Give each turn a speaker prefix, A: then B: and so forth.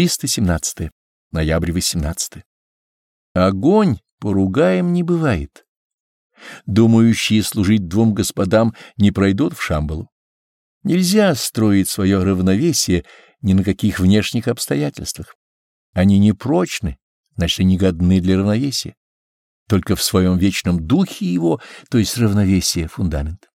A: 317. Ноябрь 18. Огонь поругаем не бывает. Думающие служить двум господам не пройдут в Шамбалу. Нельзя строить свое равновесие ни на каких внешних обстоятельствах. Они непрочны, значит, они годны для равновесия. Только в своем вечном духе его, то есть равновесие, фундамент.